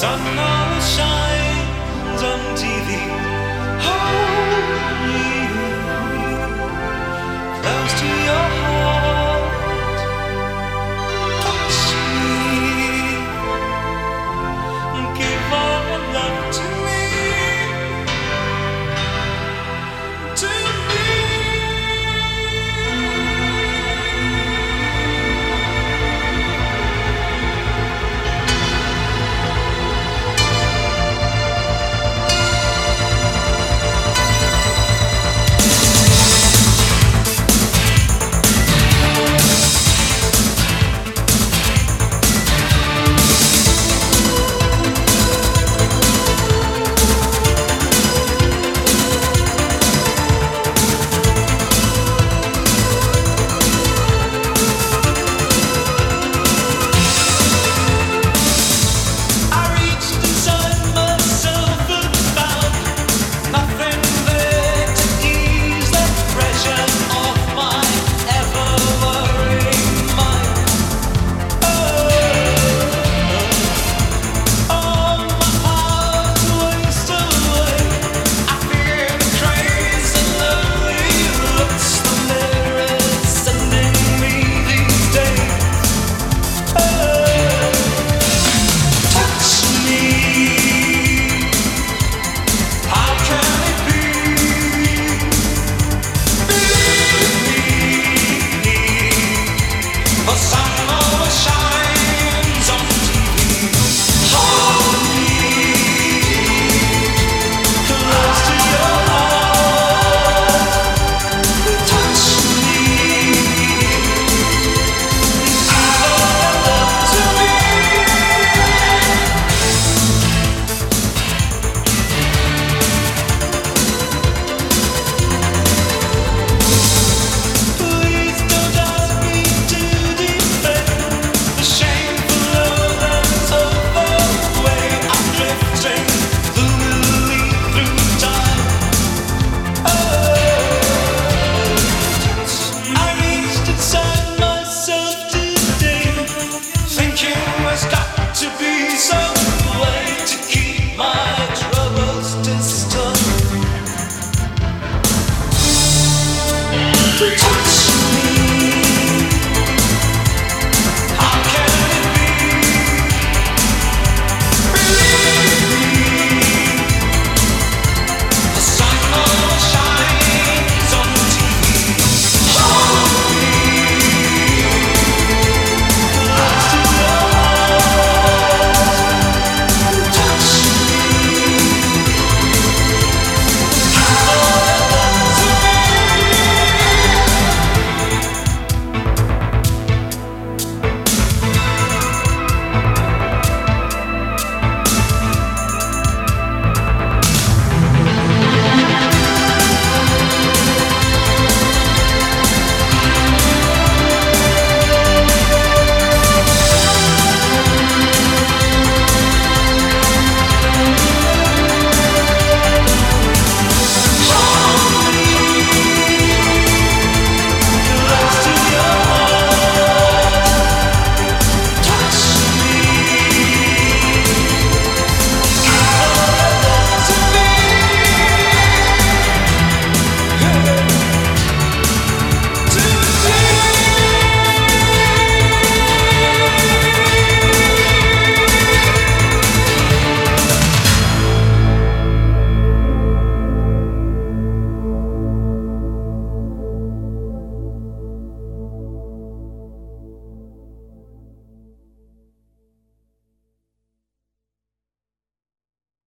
sun now shines on TV. thee, holy, close to your.